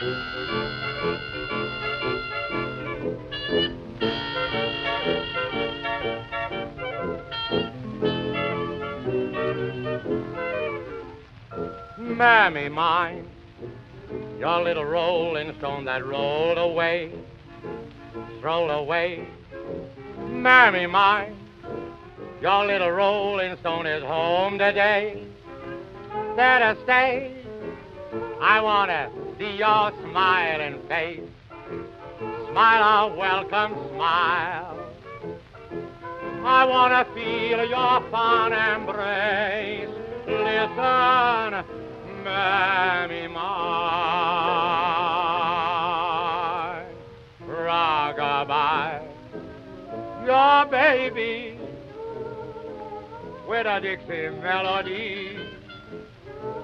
Mammy mine, your little rolling stone that rolled away, rolled away. Mammy mine, your little rolling stone is home today. There to stay. I want to see your smiling face. Smile a welcome smile. I want to feel your fond embrace. Listen, mammy mine. Your baby with a Dixie melody.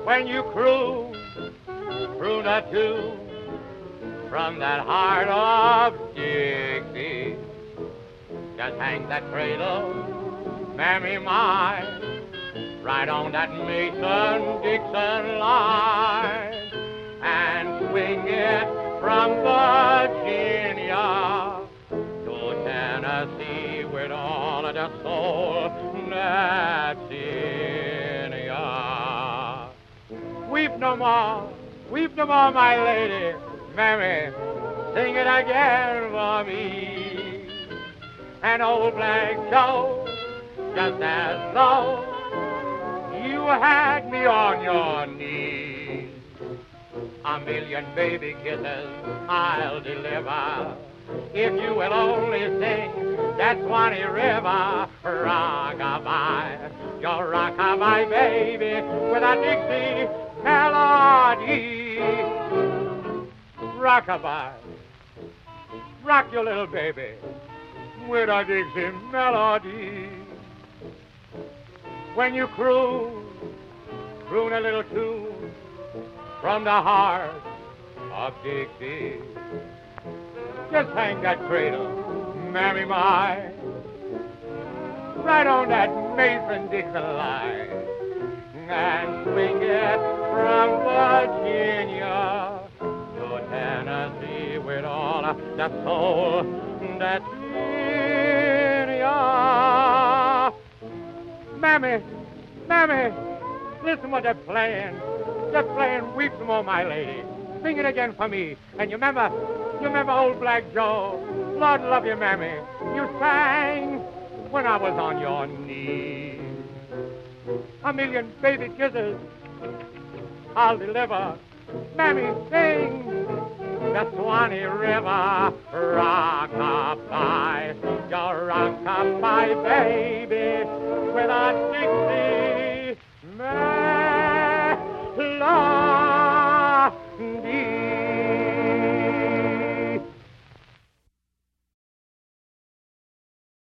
When you croon, croon a tune from that heart of Dixie. Just hang that cradle, mammy mine, right on that Mason-Dixon line, and swing it from Virginia to Tennessee with all of the soul that's in ya. Weep no more, weep no more, my lady, mammy, sing it again for me. And old Black Joe, just as though you had me on your knees. A million baby kisses I'll deliver if you will only sing that Swanee River rockabye, your rockabye baby with a Dixie melody. Rockabye, rock your little baby with a Dixie melody. When you croon, croon a little tune from the heart of Dixie. Just hang that cradle, mammy mine, right on that Mason-Dixon line, and swing it from Virginia to Tennessee with all the soul that's in ya. Mammy, mammy, listen what they're playing. They're playing Weep Some More, My Lady. Sing it again for me. And you remember, you remember old Black Joe? Lord love you, mammy. You sang when I was on your knees. A million baby kisses I'll deliver. Mammy, sing the Swanee River. Rock-a-bye, your rock-a-bye, baby, with a Dixie